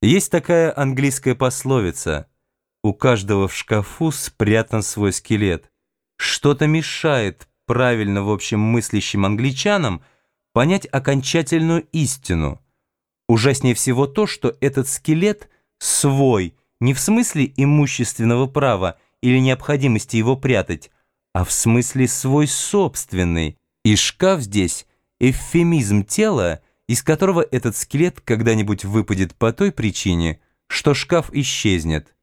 Есть такая английская пословица «У каждого в шкафу спрятан свой скелет». Что-то мешает правильно, в общем, мыслящим англичанам понять окончательную истину. Ужаснее всего то, что этот скелет свой, не в смысле имущественного права или необходимости его прятать, а в смысле свой собственный. И шкаф здесь – эвфемизм тела – из которого этот скелет когда-нибудь выпадет по той причине, что шкаф исчезнет.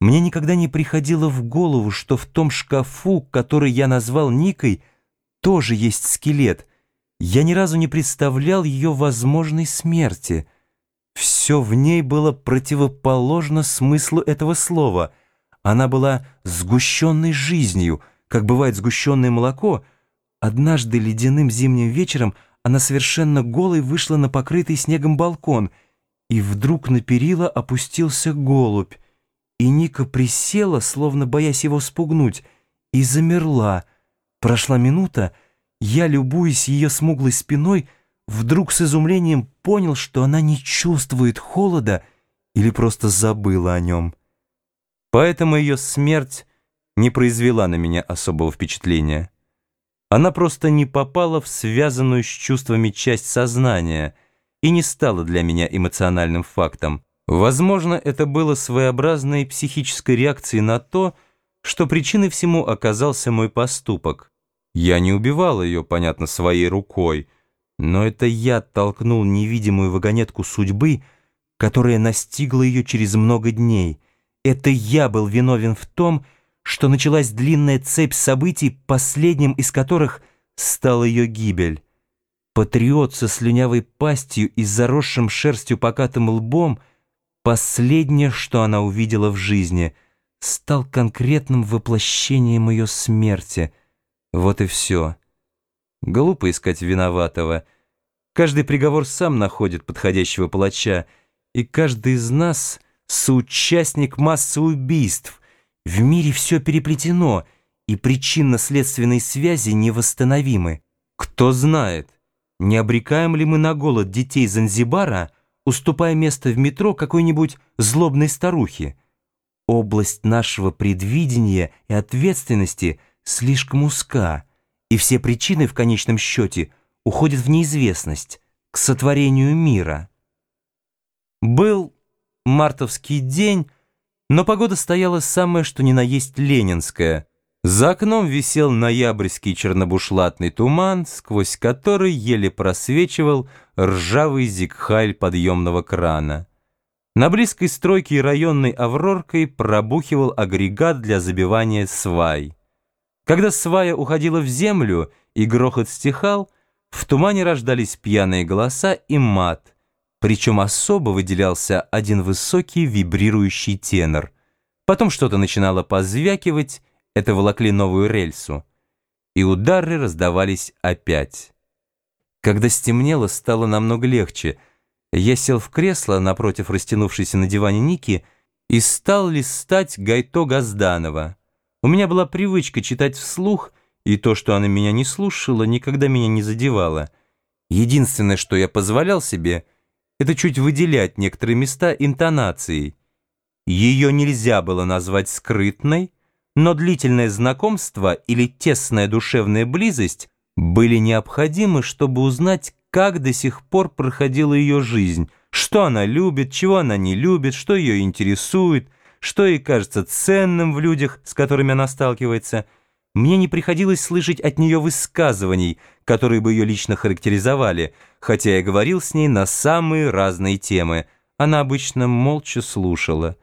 Мне никогда не приходило в голову, что в том шкафу, который я назвал Никой, тоже есть скелет. Я ни разу не представлял ее возможной смерти. Все в ней было противоположно смыслу этого слова. Она была сгущенной жизнью, как бывает сгущенное молоко. Однажды ледяным зимним вечером она совершенно голой вышла на покрытый снегом балкон, и вдруг на перила опустился голубь, и Ника присела, словно боясь его спугнуть, и замерла. Прошла минута, я, любуясь ее смуглой спиной, вдруг с изумлением понял, что она не чувствует холода или просто забыла о нем. Поэтому ее смерть не произвела на меня особого впечатления. Она просто не попала в связанную с чувствами часть сознания и не стала для меня эмоциональным фактом. Возможно, это было своеобразной психической реакцией на то, что причиной всему оказался мой поступок. Я не убивал ее, понятно, своей рукой, но это я толкнул невидимую вагонетку судьбы, которая настигла ее через много дней. Это я был виновен в том, что началась длинная цепь событий, последним из которых стала ее гибель. Патриот со слюнявой пастью и заросшим шерстью покатым лбом, последнее, что она увидела в жизни, стал конкретным воплощением ее смерти. Вот и все. Глупо искать виноватого. Каждый приговор сам находит подходящего палача, и каждый из нас — соучастник массы убийств, в мире все переплетено, и причинно-следственные связи невосстановимы. Кто знает, не обрекаем ли мы на голод детей Занзибара, уступая место в метро какой-нибудь злобной старухе? Область нашего предвидения и ответственности слишком узка, и все причины в конечном счете уходят в неизвестность, к сотворению мира. Был мартовский день, но погода стояла самая что ни на есть ленинская. За окном висел ноябрьский чернобушлатный туман, сквозь который еле просвечивал ржавый зигхайль подъемного крана. На близкой стройке районной авроркой пробухивал агрегат для забивания свай. Когда свая уходила в землю и грохот стихал, в тумане рождались пьяные голоса и мат, причем особо выделялся один высокий вибрирующий тенор. Потом что-то начинало позвякивать, это волокли новую рельсу. И удары раздавались опять. Когда стемнело, стало намного легче. Я сел в кресло напротив растянувшейся на диване Ники и стал листать Гайто Газданова. У меня была привычка читать вслух, и то, что она меня не слушала, никогда меня не задевало. Единственное, что я позволял себе — это чуть выделять некоторые места интонацией. Ее нельзя было назвать скрытной, но длительное знакомство или тесная душевная близость были необходимы, чтобы узнать, как до сих пор проходила ее жизнь, что она любит, чего она не любит, что ее интересует, что ей кажется ценным в людях, с которыми она сталкивается – мне не приходилось слышать от нее высказываний, которые бы ее лично характеризовали, хотя я говорил с ней на самые разные темы. Она обычно молча слушала.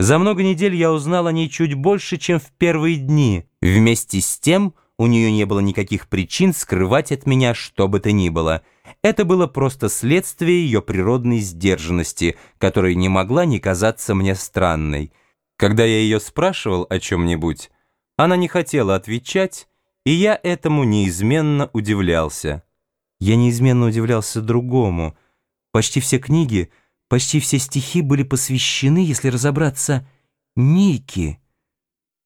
За много недель я узнал о ней чуть больше, чем в первые дни. Вместе с тем у нее не было никаких причин скрывать от меня что бы то ни было. Это было просто следствие ее природной сдержанности, которая не могла не казаться мне странной. Когда я ее спрашивал о чем-нибудь, она не хотела отвечать, и я этому неизменно удивлялся. Я неизменно удивлялся другому. Почти все книги, почти все стихи были посвящены, если разобраться, Нике.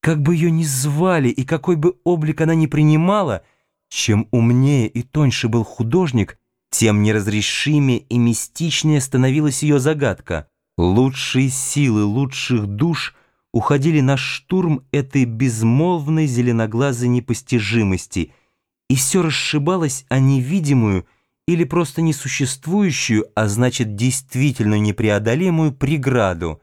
Как бы ее ни звали и какой бы облик она ни принимала, чем умнее и тоньше был художник, тем неразрешимее и мистичнее становилась ее загадка. Лучшие силы лучших душ уходили на штурм этой безмолвной зеленоглазой непостижимости, и все расшибалось о невидимую или просто несуществующую, а значит действительно непреодолимую преграду.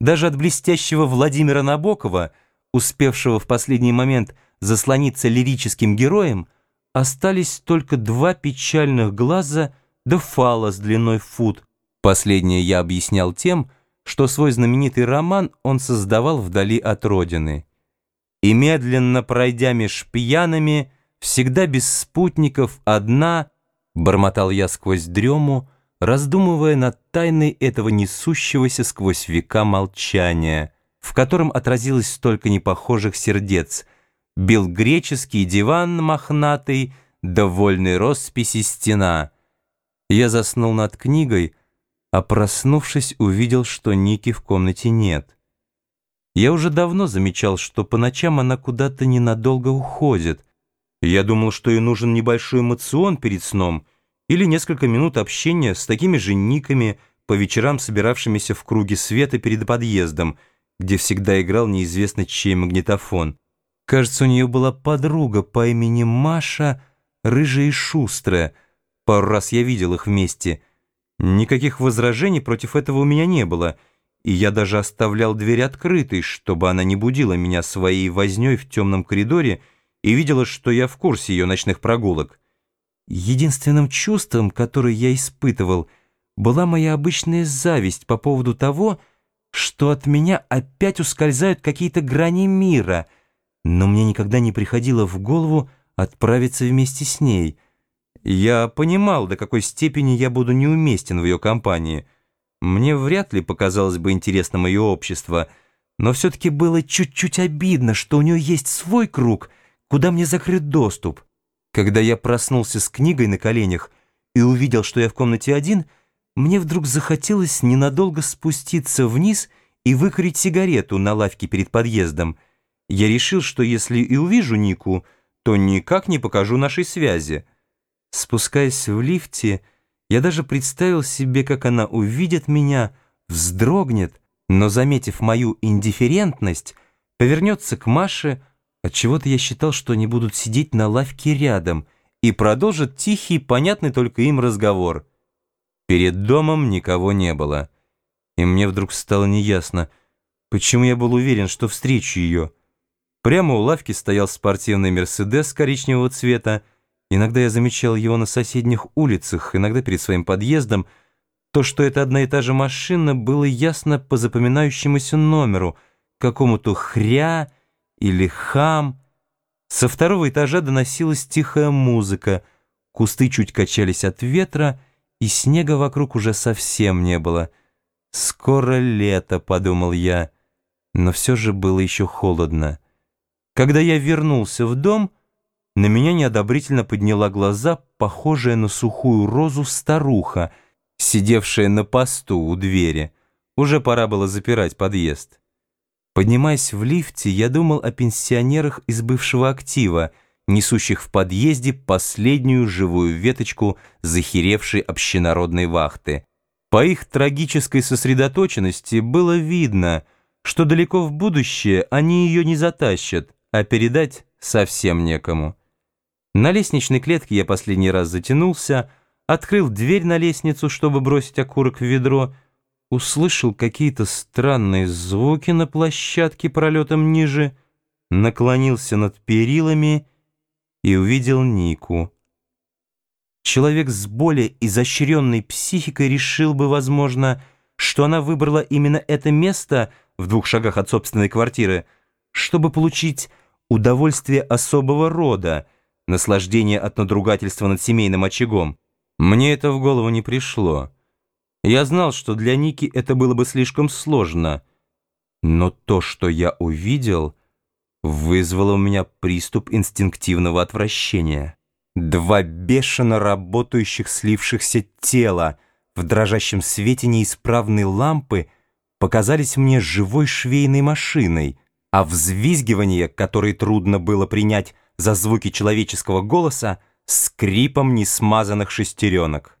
Даже от блестящего Владимира Набокова, успевшего в последний момент заслониться лирическим героем, остались только два печальных глаза да фала с длиной фут. Последнее я объяснял тем, что свой знаменитый роман он создавал вдали от родины. И медленно пройдя меж пьяными, всегда без спутников, одна, бормотал я сквозь дрему, раздумывая над тайной этого несущегося сквозь века молчания, в котором отразилось столько непохожих сердец, бил греческий диван мохнатый, довольный росписи стена. Я заснул над книгой, а проснувшись, увидел, что Ники в комнате нет. Я уже давно замечал, что по ночам она куда-то ненадолго уходит. Я думал, что ей нужен небольшой эмоцион перед сном или несколько минут общения с такими же Никами, по вечерам собиравшимися в круге света перед подъездом, где всегда играл неизвестно чей магнитофон. Кажется, у нее была подруга по имени Маша, рыжая и шустрая. Пару раз я видел их вместе — Никаких возражений против этого у меня не было, и я даже оставлял дверь открытой, чтобы она не будила меня своей вознёй в темном коридоре и видела, что я в курсе ее ночных прогулок. Единственным чувством, которое я испытывал, была моя обычная зависть по поводу того, что от меня опять ускользают какие-то грани мира, но мне никогда не приходило в голову отправиться вместе с ней — я понимал, до какой степени я буду неуместен в ее компании. Мне вряд ли показалось бы интересным ее общество, но все-таки было чуть-чуть обидно, что у нее есть свой круг, куда мне закрыт доступ. Когда я проснулся с книгой на коленях и увидел, что я в комнате один, мне вдруг захотелось ненадолго спуститься вниз и выкурить сигарету на лавке перед подъездом. Я решил, что если и увижу Нику, то никак не покажу нашей связи. Спускаясь в лифте, я даже представил себе, как она увидит меня, вздрогнет, но, заметив мою индифферентность, повернется к Маше, отчего-то я считал, что они будут сидеть на лавке рядом и продолжат тихий, понятный только им разговор. Перед домом никого не было, и мне вдруг стало неясно, почему я был уверен, что встречу ее. Прямо у лавки стоял спортивный «Мерседес» коричневого цвета, Иногда я замечал его на соседних улицах, иногда перед своим подъездом. То, что это одна и та же машина, было ясно по запоминающемуся номеру, какому-то хря или хам. Со второго этажа доносилась тихая музыка, кусты чуть качались от ветра, и снега вокруг уже совсем не было. «Скоро лето», — подумал я, но все же было еще холодно. Когда я вернулся в дом — на меня неодобрительно подняла глаза, похожая на сухую розу старуха, сидевшая на посту у двери. Уже пора было запирать подъезд. Поднимаясь в лифте, я думал о пенсионерах из бывшего актива, несущих в подъезде последнюю живую веточку захеревшей общенародной вахты. По их трагической сосредоточенности было видно, что далеко в будущее они ее не затащат, а передать совсем некому. На лестничной клетке я последний раз затянулся, открыл дверь на лестницу, чтобы бросить окурок в ведро, услышал какие-то странные звуки на площадке пролетом ниже, наклонился над перилами и увидел Нику. Человек с более изощренной психикой решил бы, возможно, что она выбрала именно это место в двух шагах от собственной квартиры, чтобы получить удовольствие особого рода — наслаждение от надругательства над семейным очагом. Мне это в голову не пришло. Я знал, что для Ники это было бы слишком сложно. Но то, что я увидел, вызвало у меня приступ инстинктивного отвращения. Два бешено работающих слившихся тела в дрожащем свете неисправной лампы показались мне живой швейной машиной, а взвизгивание, которое трудно было принять за звуки человеческого голоса скрипом несмазанных шестеренок.